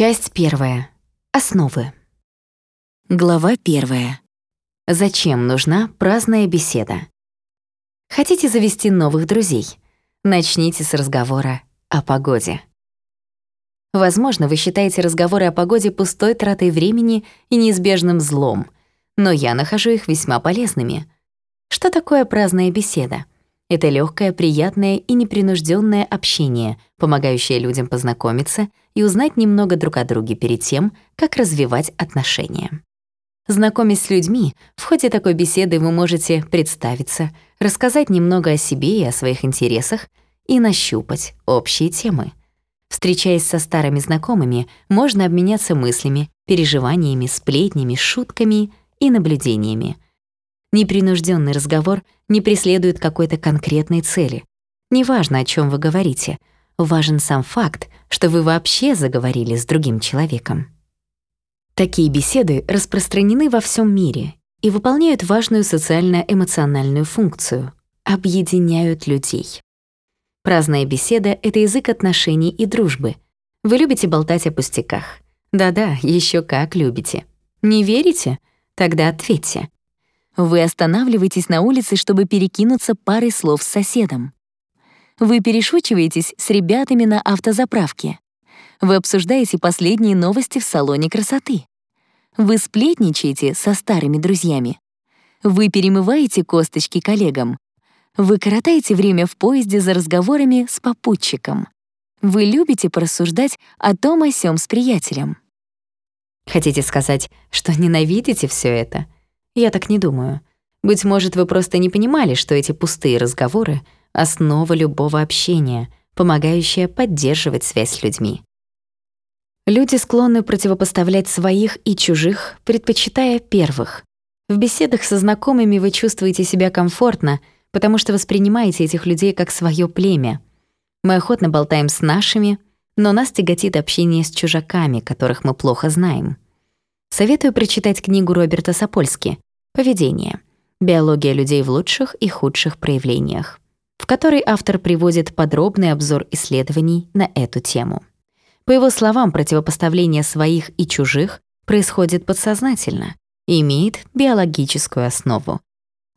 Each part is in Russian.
Часть первая. Основы. Глава первая. Зачем нужна праздная беседа? Хотите завести новых друзей? Начните с разговора о погоде. Возможно, вы считаете разговоры о погоде пустой тратой времени и неизбежным злом, но я нахожу их весьма полезными. Что такое праздная беседа? Это легкое, приятное и непринужденное общение, помогающее людям познакомиться и узнать немного друг о друге перед тем, как развивать отношения. Знакомясь с людьми, в ходе такой беседы вы можете представиться, рассказать немного о себе и о своих интересах и нащупать общие темы. Встречаясь со старыми знакомыми, можно обменяться мыслями, переживаниями, сплетнями, шутками и наблюдениями. Непринужденный разговор не преследует какой-то конкретной цели. Неважно, о чем вы говорите, важен сам факт, что вы вообще заговорили с другим человеком. Такие беседы распространены во всем мире и выполняют важную социально-эмоциональную функцию — объединяют людей. Праздная беседа — это язык отношений и дружбы. Вы любите болтать о пустяках. Да-да, еще как любите. Не верите? Тогда ответьте. Вы останавливаетесь на улице, чтобы перекинуться парой слов с соседом. Вы перешучиваетесь с ребятами на автозаправке. Вы обсуждаете последние новости в салоне красоты. Вы сплетничаете со старыми друзьями. Вы перемываете косточки коллегам. Вы коротаете время в поезде за разговорами с попутчиком. Вы любите порассуждать о том о сём с приятелем. Хотите сказать, что ненавидите все это? Я так не думаю. Быть может, вы просто не понимали, что эти пустые разговоры — основа любого общения, помогающая поддерживать связь с людьми. Люди склонны противопоставлять своих и чужих, предпочитая первых. В беседах со знакомыми вы чувствуете себя комфортно — потому что воспринимаете этих людей как свое племя. Мы охотно болтаем с нашими, но нас тяготит общение с чужаками, которых мы плохо знаем. Советую прочитать книгу Роберта Сапольски «Поведение. Биология людей в лучших и худших проявлениях», в которой автор приводит подробный обзор исследований на эту тему. По его словам, противопоставление своих и чужих происходит подсознательно и имеет биологическую основу.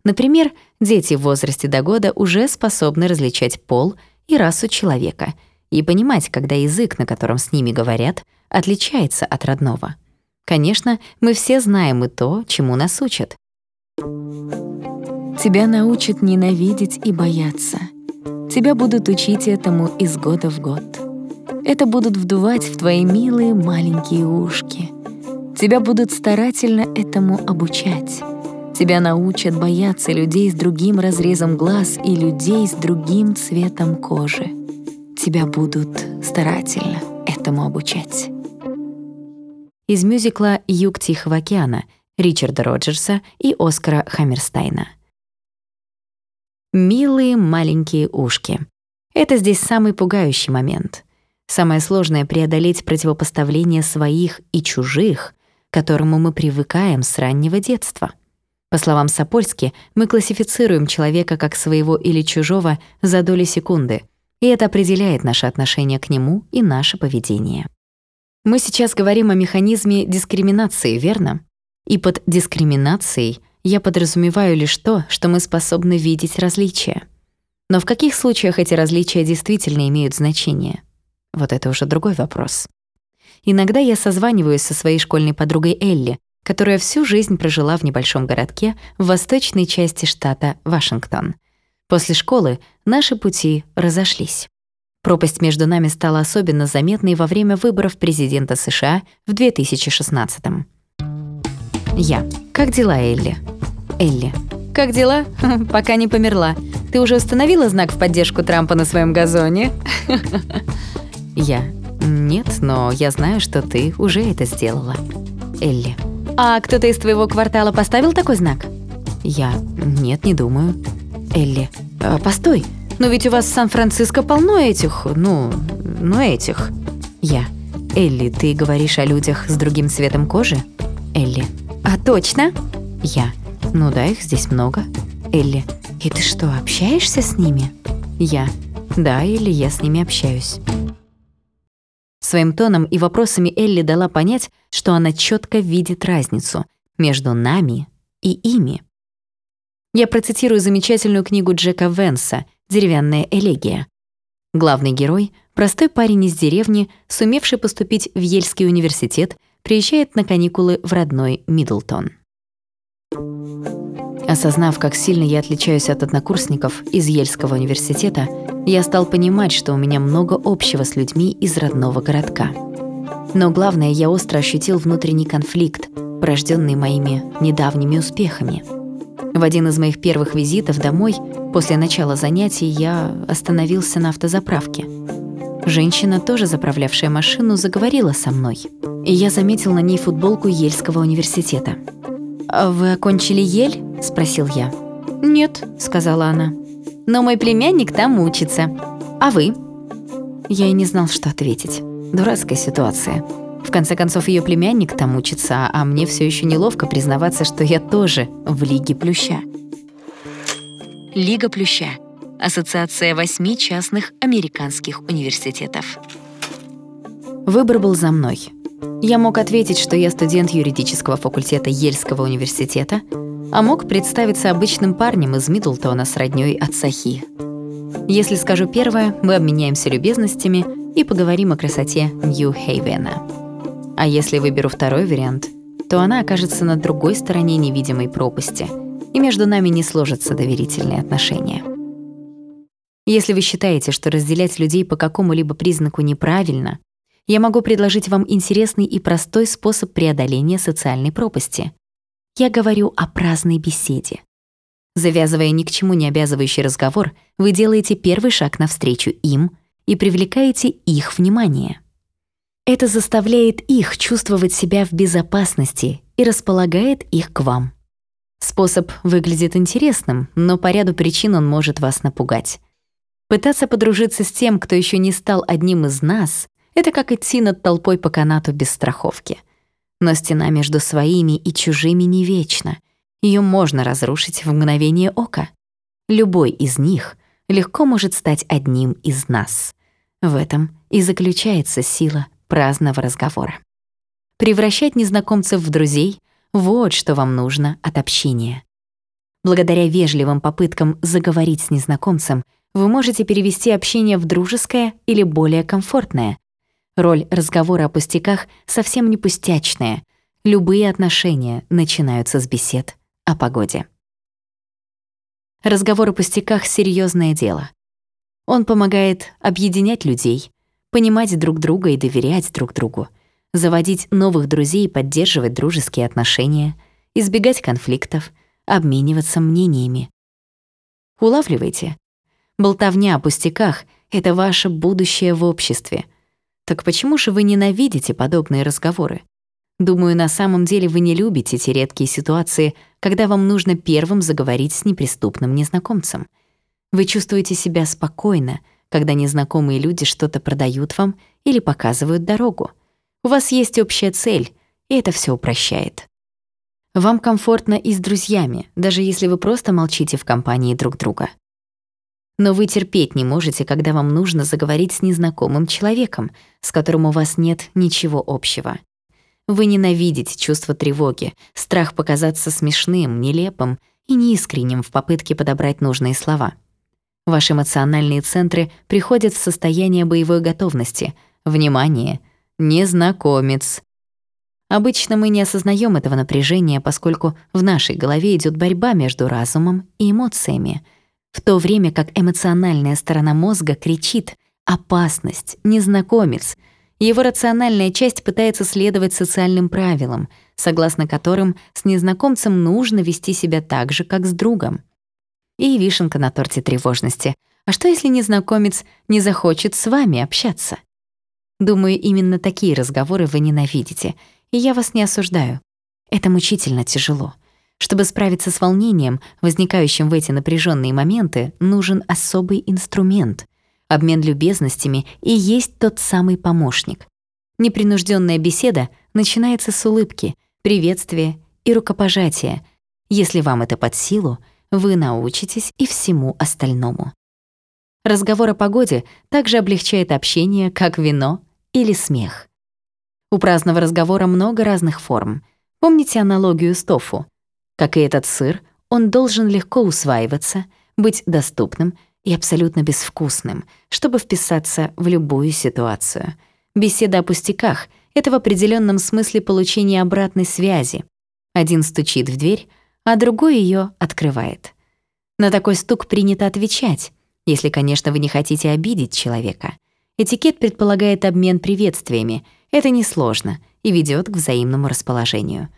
Например, дети в возрасте до года уже способны различать пол и расу человека и понимать, когда язык, на котором с ними говорят, отличается от родного. Конечно, мы все знаем и то, чему нас учат. Тебя научат ненавидеть и бояться. Тебя будут учить этому из года в год. Это будут вдувать в твои милые маленькие ушки. Тебя будут старательно этому обучать. Тебя научат бояться людей с другим разрезом глаз и людей с другим цветом кожи. Тебя будут старательно этому обучать. Из мюзикла «Юг Тихого океана» Ричарда Роджерса и Оскара Хаммерстайна. Милые маленькие ушки. Это здесь самый пугающий момент. Самое сложное — преодолеть противопоставление своих и чужих, к которому мы привыкаем с раннего детства — по словам Сапольски, мы классифицируем человека как своего или чужого за доли секунды, и это определяет наше отношение к нему и наше поведение. Мы сейчас говорим о механизме дискриминации, верно? И под дискриминацией я подразумеваю лишь то, что мы способны видеть различия. Но в каких случаях эти различия действительно имеют значение? Вот это уже другой вопрос. Иногда я созваниваюсь со своей школьной подругой Элли, которая всю жизнь прожила в небольшом городке в восточной части штата Вашингтон. После школы наши пути разошлись. Пропасть между нами стала особенно заметной во время выборов президента США в 2016 -м. Я. Как дела, Элли? Элли. Как дела? Пока не померла. Ты уже установила знак в поддержку Трампа на своем газоне? Я. Нет, но я знаю, что ты уже это сделала. Элли. А кто-то из твоего квартала поставил такой знак? Я. Нет, не думаю. Элли. А, постой. Но ведь у вас в Сан-Франциско полно этих, ну, ну этих. Я. Элли, ты говоришь о людях с другим цветом кожи? Элли. А точно? Я. Ну да, их здесь много. Элли. И ты что, общаешься с ними? Я. Да, или я с ними общаюсь. Своим тоном и вопросами Элли дала понять, что она четко видит разницу между нами и ими. Я процитирую замечательную книгу Джека Венса «Деревянная элегия». Главный герой — простой парень из деревни, сумевший поступить в Ельский университет, приезжает на каникулы в родной Миддлтон. Осознав, как сильно я отличаюсь от однокурсников из Ельского университета, я стал понимать, что у меня много общего с людьми из родного городка. Но главное, я остро ощутил внутренний конфликт, порожденный моими недавними успехами. В один из моих первых визитов домой, после начала занятий, я остановился на автозаправке. Женщина, тоже заправлявшая машину, заговорила со мной, и я заметил на ней футболку Ельского университета. «А «Вы окончили Ель?» – спросил я. «Нет», – сказала она. Но мой племянник там учится. А вы? Я и не знал, что ответить. Дурацкая ситуация. В конце концов, ее племянник там учится, а мне все еще неловко признаваться, что я тоже в Лиге Плюща. Лига Плюща. Ассоциация восьми частных американских университетов. Выбор был за мной. Я мог ответить, что я студент юридического факультета Ельского университета, а мог представиться обычным парнем из Миддлтона с роднёй от Сахи. Если скажу первое, мы обменяемся любезностями и поговорим о красоте Нью-Хейвена. А если выберу второй вариант, то она окажется на другой стороне невидимой пропасти, и между нами не сложатся доверительные отношения. Если вы считаете, что разделять людей по какому-либо признаку неправильно, я могу предложить вам интересный и простой способ преодоления социальной пропасти. Я говорю о праздной беседе. Завязывая ни к чему не обязывающий разговор, вы делаете первый шаг навстречу им и привлекаете их внимание. Это заставляет их чувствовать себя в безопасности и располагает их к вам. Способ выглядит интересным, но по ряду причин он может вас напугать. Пытаться подружиться с тем, кто еще не стал одним из нас, это как идти над толпой по канату без страховки — но стена между своими и чужими не вечна. Ее можно разрушить в мгновение ока. Любой из них легко может стать одним из нас. В этом и заключается сила праздного разговора. Превращать незнакомцев в друзей — вот что вам нужно от общения. Благодаря вежливым попыткам заговорить с незнакомцем, вы можете перевести общение в дружеское или более комфортное, Роль разговора о пустяках совсем не пустячная. Любые отношения начинаются с бесед о погоде. Разговор о пустяках — серьезное дело. Он помогает объединять людей, понимать друг друга и доверять друг другу, заводить новых друзей и поддерживать дружеские отношения, избегать конфликтов, обмениваться мнениями. Улавливайте. Болтовня о пустяках — это ваше будущее в обществе — так почему же вы ненавидите подобные разговоры? Думаю, на самом деле вы не любите те редкие ситуации, когда вам нужно первым заговорить с неприступным незнакомцем. Вы чувствуете себя спокойно, когда незнакомые люди что-то продают вам или показывают дорогу. У вас есть общая цель, и это все упрощает. Вам комфортно и с друзьями, даже если вы просто молчите в компании друг друга. Но вы терпеть не можете, когда вам нужно заговорить с незнакомым человеком, с которым у вас нет ничего общего. Вы ненавидите чувство тревоги, страх показаться смешным, нелепым и неискренним в попытке подобрать нужные слова. Ваши эмоциональные центры приходят в состояние боевой готовности. Внимание! Незнакомец! Обычно мы не осознаем этого напряжения, поскольку в нашей голове идет борьба между разумом и эмоциями — в то время как эмоциональная сторона мозга кричит «опасность», «незнакомец», его рациональная часть пытается следовать социальным правилам, согласно которым с незнакомцем нужно вести себя так же, как с другом. И вишенка на торте тревожности. А что, если незнакомец не захочет с вами общаться? Думаю, именно такие разговоры вы ненавидите, и я вас не осуждаю. Это мучительно тяжело. Чтобы справиться с волнением, возникающим в эти напряженные моменты, нужен особый инструмент. Обмен любезностями и есть тот самый помощник. Непринужденная беседа начинается с улыбки, приветствия и рукопожатия. Если вам это под силу, вы научитесь и всему остальному. Разговор о погоде также облегчает общение, как вино или смех. У праздного разговора много разных форм. Помните аналогию с тофу? Как и этот сыр, он должен легко усваиваться, быть доступным и абсолютно безвкусным, чтобы вписаться в любую ситуацию. Беседа о пустяках — это в определенном смысле получение обратной связи. Один стучит в дверь, а другой ее открывает. На такой стук принято отвечать, если, конечно, вы не хотите обидеть человека. Этикет предполагает обмен приветствиями. Это несложно и ведет к взаимному расположению.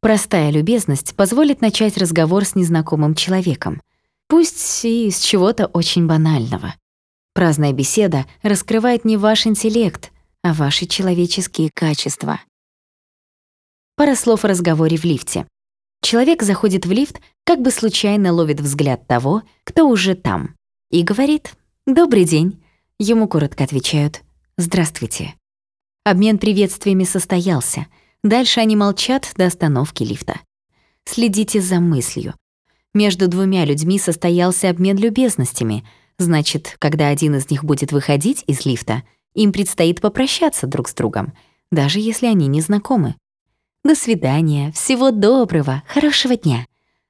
Простая любезность позволит начать разговор с незнакомым человеком. Пусть и с чего-то очень банального. Праздная беседа раскрывает не ваш интеллект, а ваши человеческие качества. Пара слов о разговоре в лифте. Человек заходит в лифт, как бы случайно ловит взгляд того, кто уже там, и говорит «Добрый день». Ему коротко отвечают «Здравствуйте». Обмен приветствиями состоялся. Дальше они молчат до остановки лифта. Следите за мыслью. Между двумя людьми состоялся обмен любезностями. Значит, когда один из них будет выходить из лифта, им предстоит попрощаться друг с другом, даже если они не знакомы. До свидания, всего доброго, хорошего дня.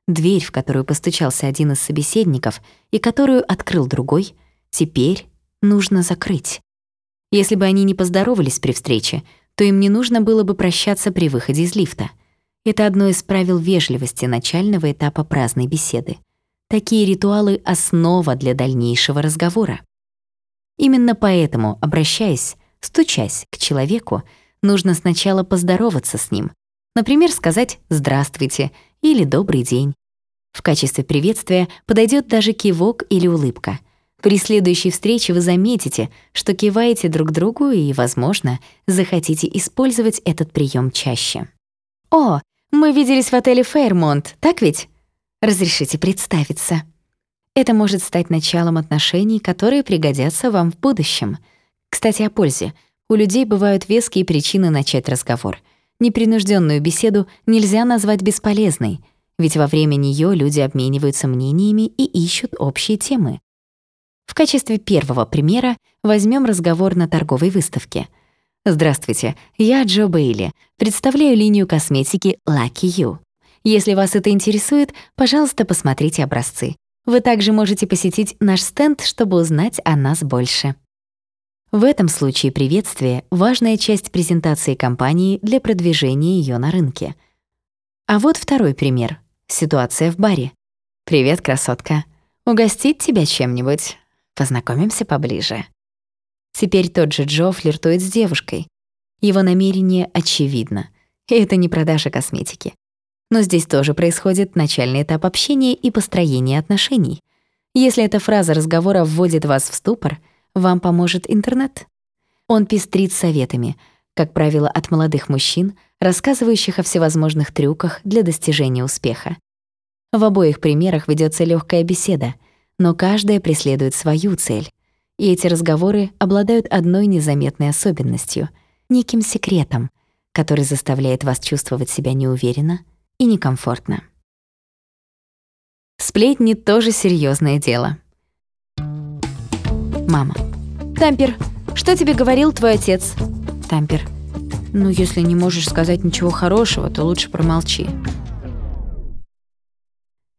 Дверь, в которую постучался один из собеседников и которую открыл другой, теперь нужно закрыть. Если бы они не поздоровались при встрече, то им не нужно было бы прощаться при выходе из лифта. Это одно из правил вежливости начального этапа праздной беседы. Такие ритуалы — основа для дальнейшего разговора. Именно поэтому, обращаясь, стучась к человеку, нужно сначала поздороваться с ним, Например, сказать «здравствуйте» или «добрый день». В качестве приветствия подойдет даже кивок или улыбка. При следующей встрече вы заметите, что киваете друг другу и, возможно, захотите использовать этот прием чаще. «О, мы виделись в отеле «Фейрмонт», так ведь?» Разрешите представиться. Это может стать началом отношений, которые пригодятся вам в будущем. Кстати, о пользе. У людей бывают веские причины начать разговор — Непринужденную беседу нельзя назвать бесполезной, ведь во время нее люди обмениваются мнениями и ищут общие темы. В качестве первого примера возьмем разговор на торговой выставке. Здравствуйте, я Джо Бейли, представляю линию косметики Lucky You. Если вас это интересует, пожалуйста, посмотрите образцы. Вы также можете посетить наш стенд, чтобы узнать о нас больше. В этом случае приветствие — важная часть презентации компании для продвижения ее на рынке. А вот второй пример. Ситуация в баре. «Привет, красотка. Угостить тебя чем-нибудь? Познакомимся поближе». Теперь тот же Джо флиртует с девушкой. Его намерение очевидно. И это не продажа косметики. Но здесь тоже происходит начальный этап общения и построения отношений. Если эта фраза разговора вводит вас в ступор — вам поможет интернет. Он пестрит советами, как правило, от молодых мужчин, рассказывающих о всевозможных трюках для достижения успеха. В обоих примерах ведется легкая беседа, но каждая преследует свою цель. И эти разговоры обладают одной незаметной особенностью — неким секретом, который заставляет вас чувствовать себя неуверенно и некомфортно. Сплетни — тоже серьезное дело. Мама. «Тампер, что тебе говорил твой отец?» Тампер. «Ну, если не можешь сказать ничего хорошего, то лучше промолчи».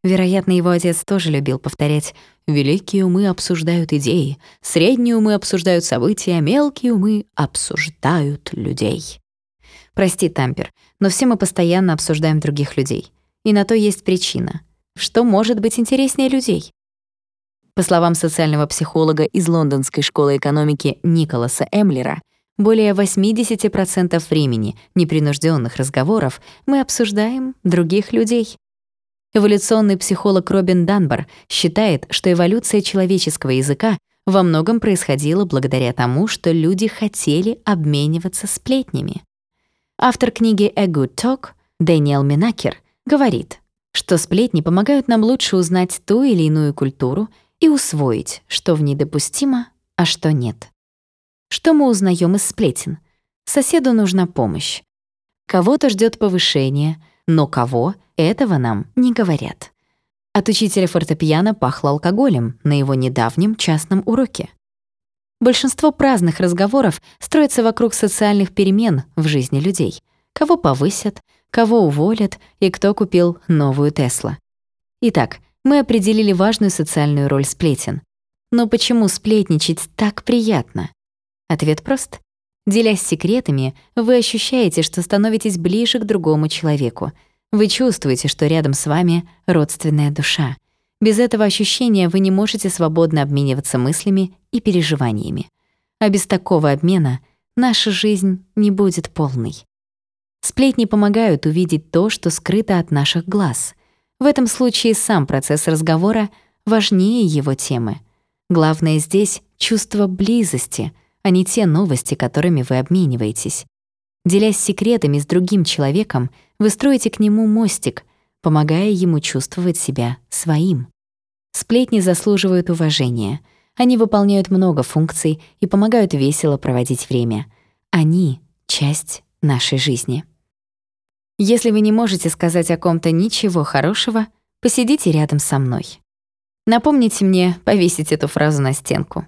Вероятно, его отец тоже любил повторять «Великие умы обсуждают идеи, средние умы обсуждают события, мелкие умы обсуждают людей». Прости, Тампер, но все мы постоянно обсуждаем других людей. И на то есть причина. Что может быть интереснее людей? По словам социального психолога из Лондонской школы экономики Николаса Эмлера, более 80% времени непринужденных разговоров мы обсуждаем других людей. Эволюционный психолог Робин Данбар считает, что эволюция человеческого языка во многом происходила благодаря тому, что люди хотели обмениваться сплетнями. Автор книги «A Good Talk» Дэниел Минакер говорит, что сплетни помогают нам лучше узнать ту или иную культуру и усвоить, что в ней допустимо, а что нет. Что мы узнаем из сплетен? Соседу нужна помощь. Кого-то ждет повышение, но кого — этого нам не говорят. От учителя фортепиано пахло алкоголем на его недавнем частном уроке. Большинство праздных разговоров строится вокруг социальных перемен в жизни людей. Кого повысят, кого уволят и кто купил новую Тесла. Итак, мы определили важную социальную роль сплетен. Но почему сплетничать так приятно? Ответ прост. Делясь секретами, вы ощущаете, что становитесь ближе к другому человеку. Вы чувствуете, что рядом с вами родственная душа. Без этого ощущения вы не можете свободно обмениваться мыслями и переживаниями. А без такого обмена наша жизнь не будет полной. Сплетни помогают увидеть то, что скрыто от наших глаз. В этом случае сам процесс разговора важнее его темы. Главное здесь — чувство близости, а не те новости, которыми вы обмениваетесь. Делясь секретами с другим человеком, вы строите к нему мостик, помогая ему чувствовать себя своим. Сплетни заслуживают уважения. Они выполняют много функций и помогают весело проводить время. Они — часть нашей жизни. Если вы не можете сказать о ком-то ничего хорошего, посидите рядом со мной. Напомните мне повесить эту фразу на стенку.